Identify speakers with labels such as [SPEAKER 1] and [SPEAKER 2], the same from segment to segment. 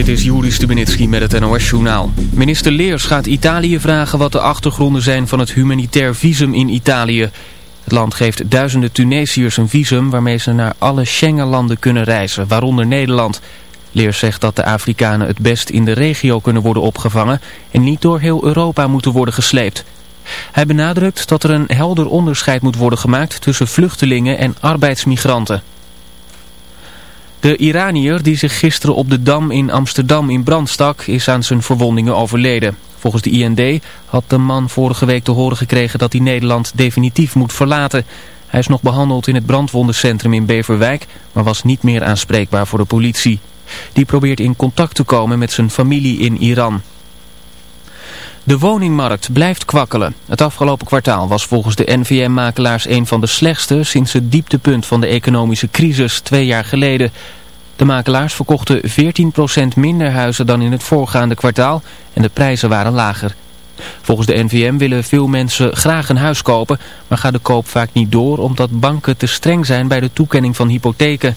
[SPEAKER 1] Dit is Juri Stubenitski met het NOS-journaal. Minister Leers gaat Italië vragen wat de achtergronden zijn van het humanitair visum in Italië. Het land geeft duizenden Tunesiërs een visum waarmee ze naar alle Schengenlanden kunnen reizen, waaronder Nederland. Leers zegt dat de Afrikanen het best in de regio kunnen worden opgevangen en niet door heel Europa moeten worden gesleept. Hij benadrukt dat er een helder onderscheid moet worden gemaakt tussen vluchtelingen en arbeidsmigranten. De Iranier die zich gisteren op de Dam in Amsterdam in brand stak is aan zijn verwondingen overleden. Volgens de IND had de man vorige week te horen gekregen dat hij Nederland definitief moet verlaten. Hij is nog behandeld in het brandwondencentrum in Beverwijk, maar was niet meer aanspreekbaar voor de politie. Die probeert in contact te komen met zijn familie in Iran. De woningmarkt blijft kwakkelen. Het afgelopen kwartaal was volgens de NVM-makelaars een van de slechtste sinds het dieptepunt van de economische crisis twee jaar geleden. De makelaars verkochten 14% minder huizen dan in het voorgaande kwartaal en de prijzen waren lager. Volgens de NVM willen veel mensen graag een huis kopen, maar gaat de koop vaak niet door omdat banken te streng zijn bij de toekenning van hypotheken.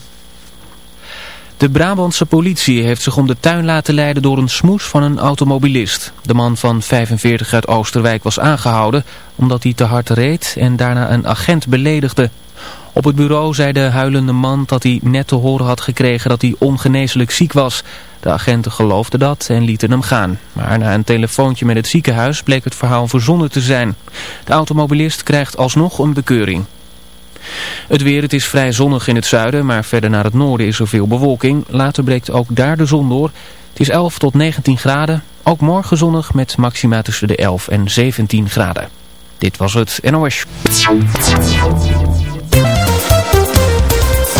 [SPEAKER 1] De Brabantse politie heeft zich om de tuin laten leiden door een smoes van een automobilist. De man van 45 uit Oosterwijk was aangehouden omdat hij te hard reed en daarna een agent beledigde. Op het bureau zei de huilende man dat hij net te horen had gekregen dat hij ongeneeslijk ziek was. De agenten geloofden dat en lieten hem gaan. Maar na een telefoontje met het ziekenhuis bleek het verhaal verzonnen te zijn. De automobilist krijgt alsnog een bekeuring. Het weer, het is vrij zonnig in het zuiden, maar verder naar het noorden is er veel bewolking. Later breekt ook daar de zon door. Het is 11 tot 19 graden. Ook morgen zonnig met maxima tussen de 11 en 17 graden. Dit was het NOS.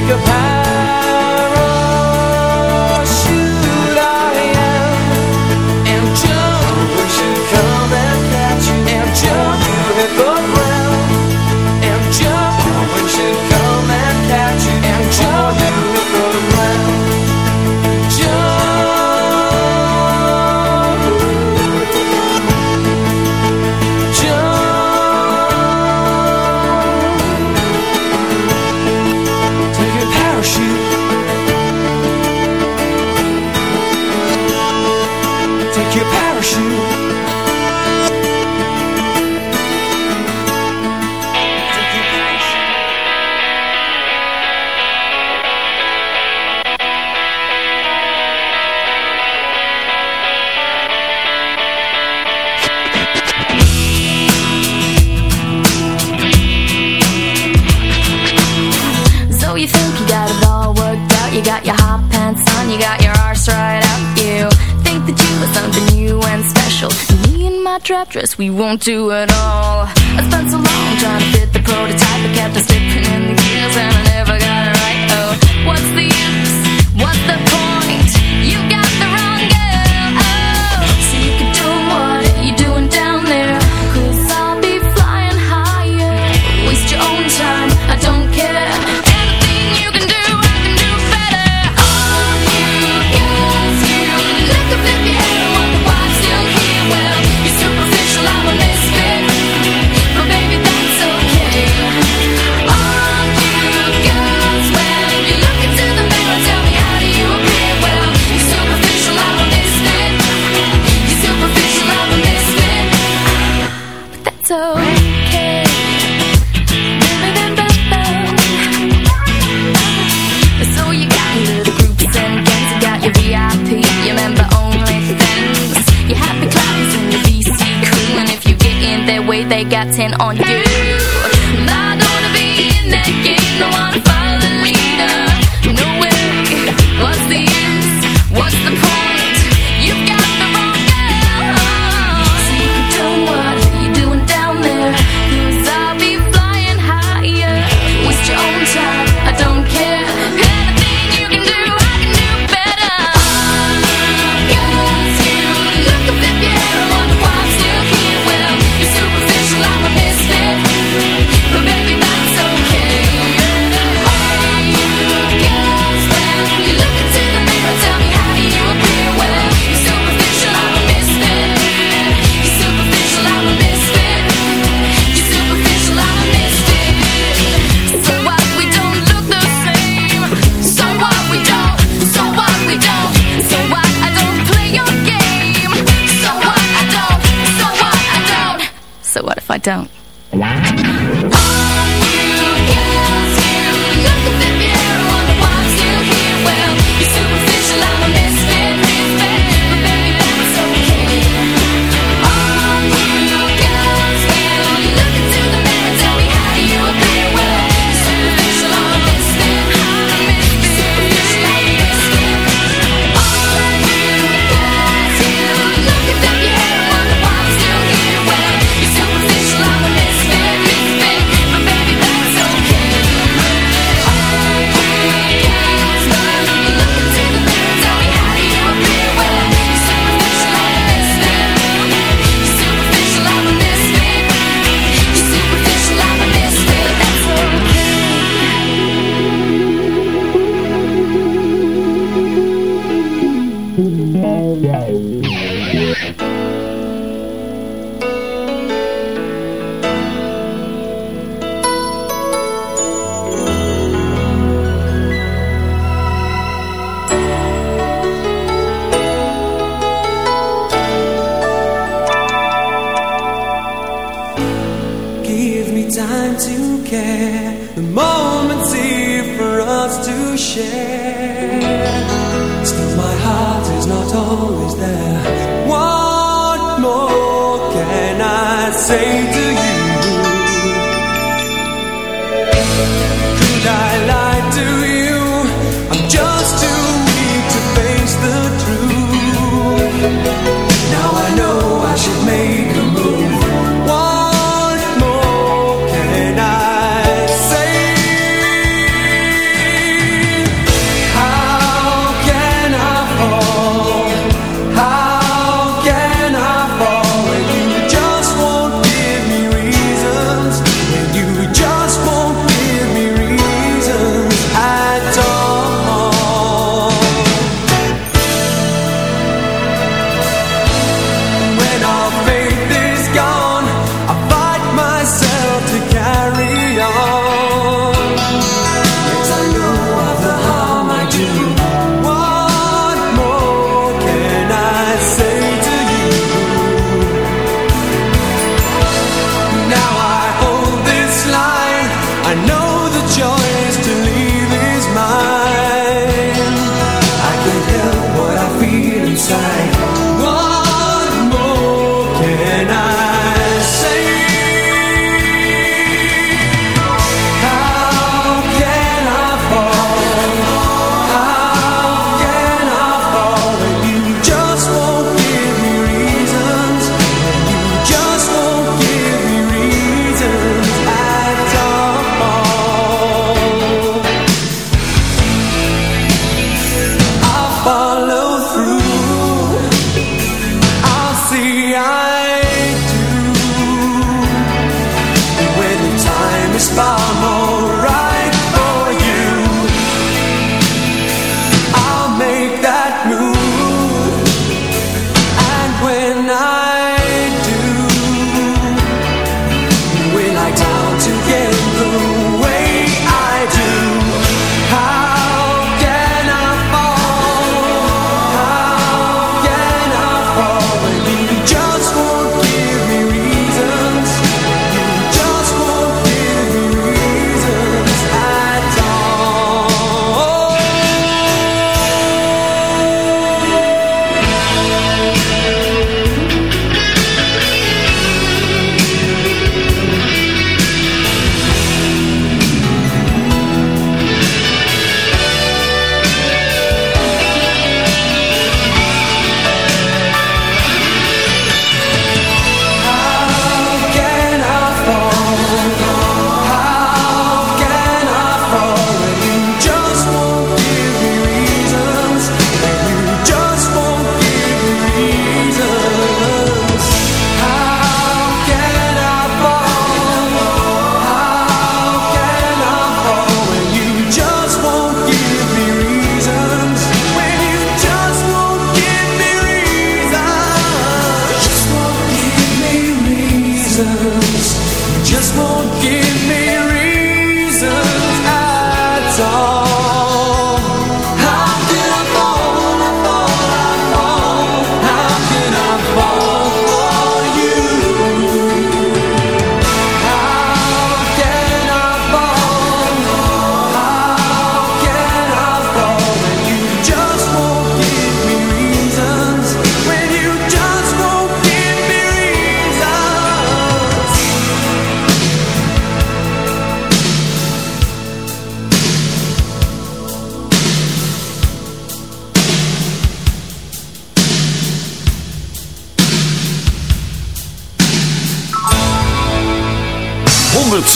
[SPEAKER 2] take a
[SPEAKER 3] path. we won't do it got ten on you. Not gonna be in that game, no, one. don't.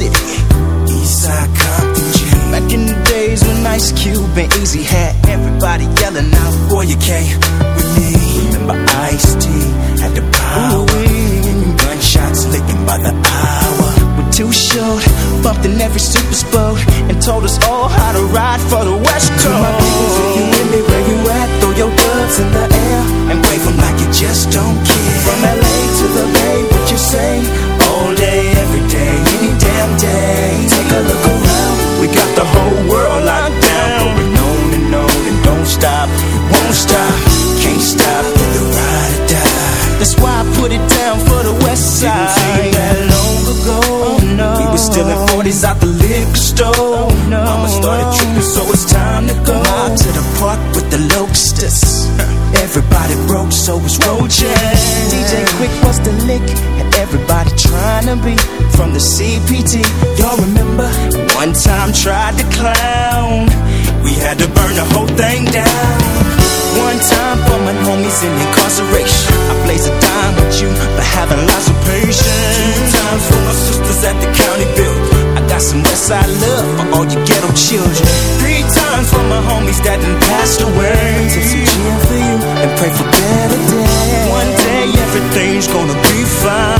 [SPEAKER 4] city. Eastside Compton G. Back in the days when Ice Cube and Eazy had everybody yelling out, Boy, you came with me. Remember Ice T had the power. Gunshots licking by the hour. We're too short, bumped in every super boat, and told us all how to ride for the West Coast. To my people, if you with me, where you at? Throw your gloves in the air and wave 'em like you just don't care. From LA to the Bay, what you say? All day, stop, won't stop, can't stop. with the ride or die. That's why I put it down for the West Side. Didn't seem that long ago. Oh, we were still in 40s out the liquor store. Oh, Mama started tripping, so it's time to go out to the park with the locusts. Everybody broke, so it's roaches. DJ Quik was the lick, and everybody trying to be from the CPT. Y'all remember? One time tried to clown. We had to burn the whole thing down. One time for my homies in incarceration. I blaze a dime with you for having lots of patience. Two times for my sisters at the county build. I got some Westside love for all you ghetto children. Three times for my homies that done passed away. Take some cheer for you and pray for better days. One day everything's gonna be fine.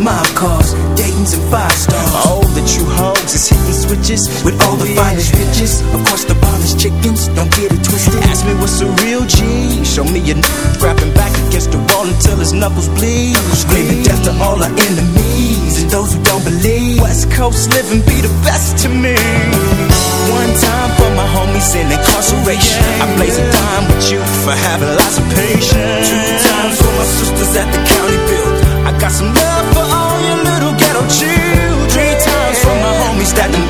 [SPEAKER 5] mob cars, Dayton's and five stars. All that you hoes is hitting switches with all the yeah. finest bitches. Of course, the bomb chickens, don't get it twisted. Ask me what's a real G. Show me a n grabbing back against the wall until his knuckles bleed. Screaming death to all our enemies and those who don't believe. West Coast living be the best to me. One time for my homies in incarceration. I blaze a dime with you for having lots of patience. Two times for my sisters at the county building. I got some love for all your little ghetto children. Three times for my homies that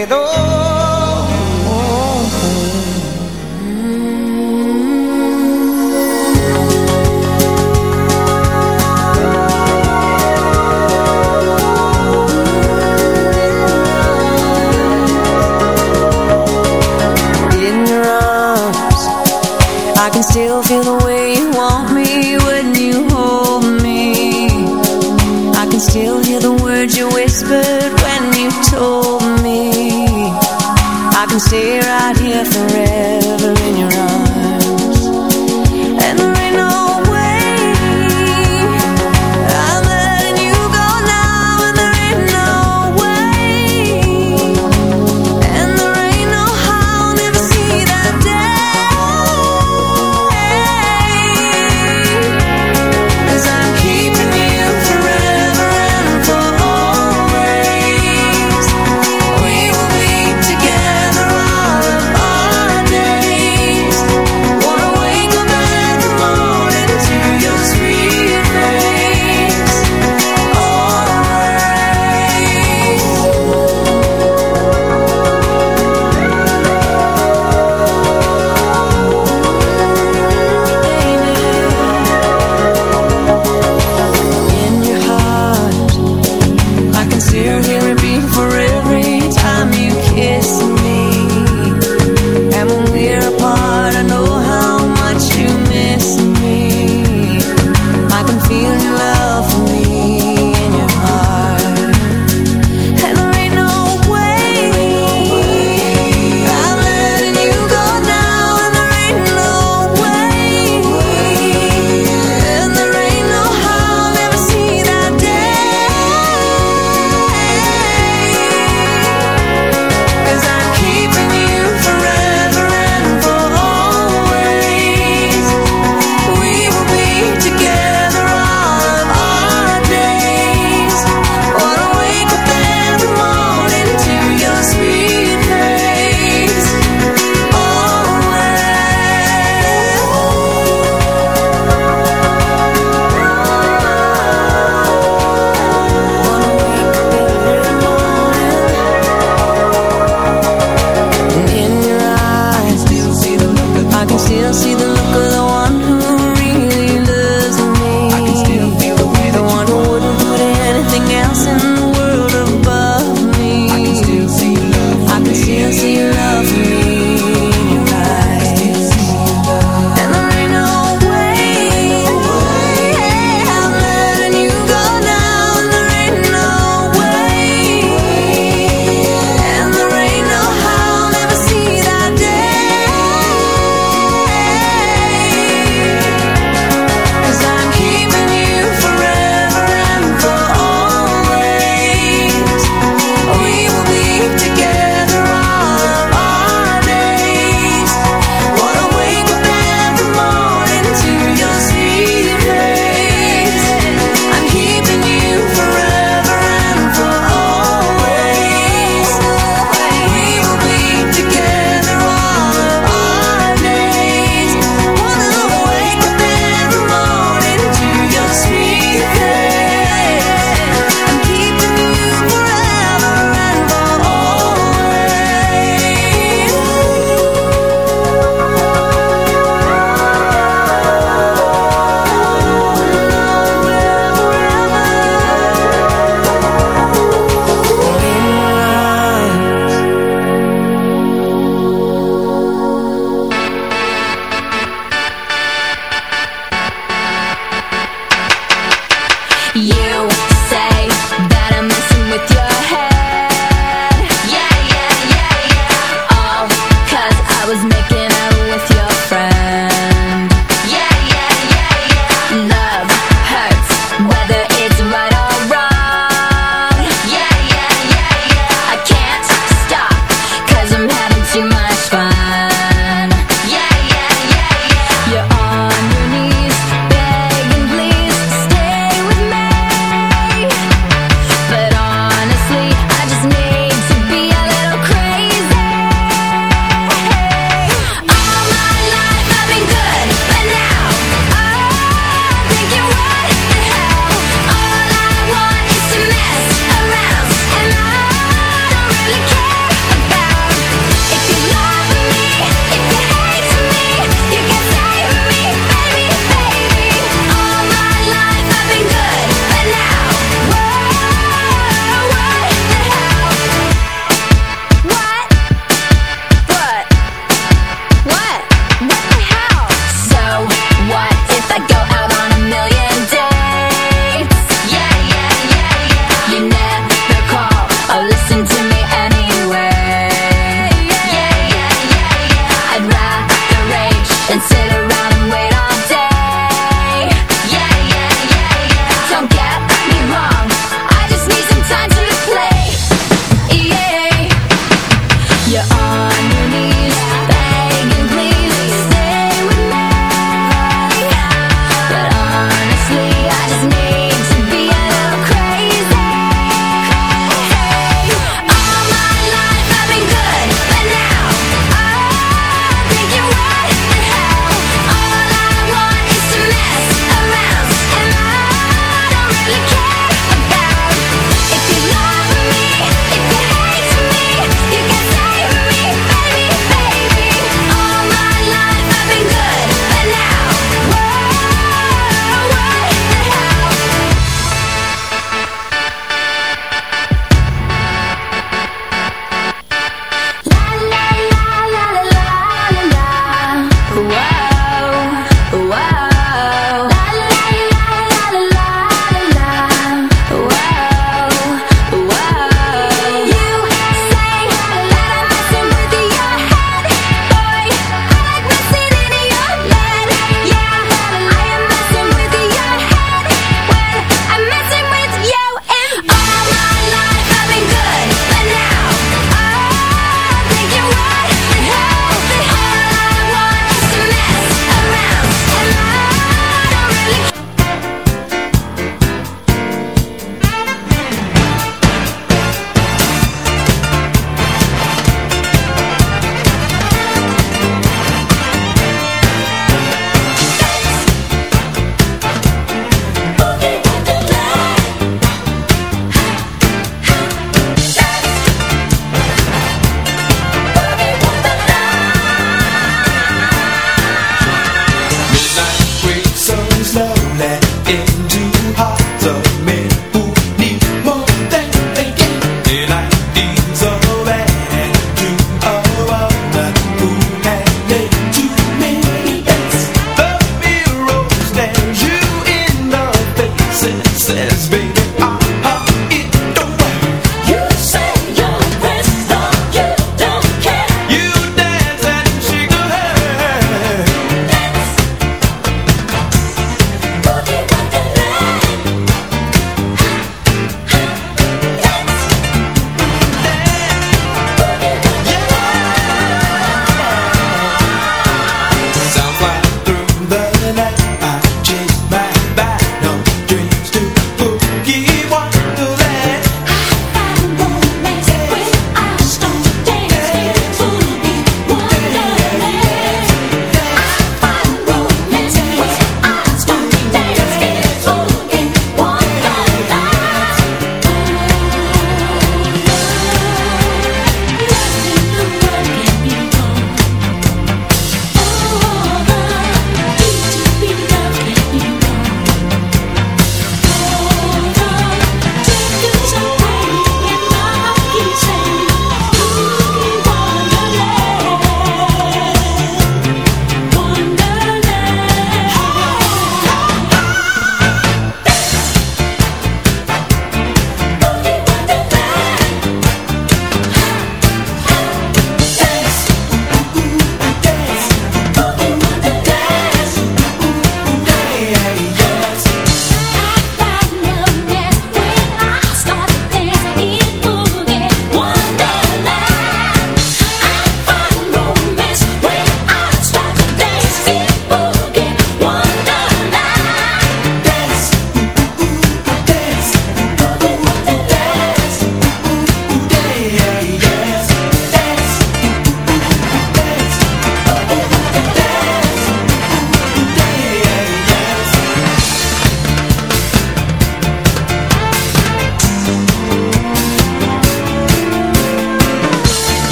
[SPEAKER 6] Credo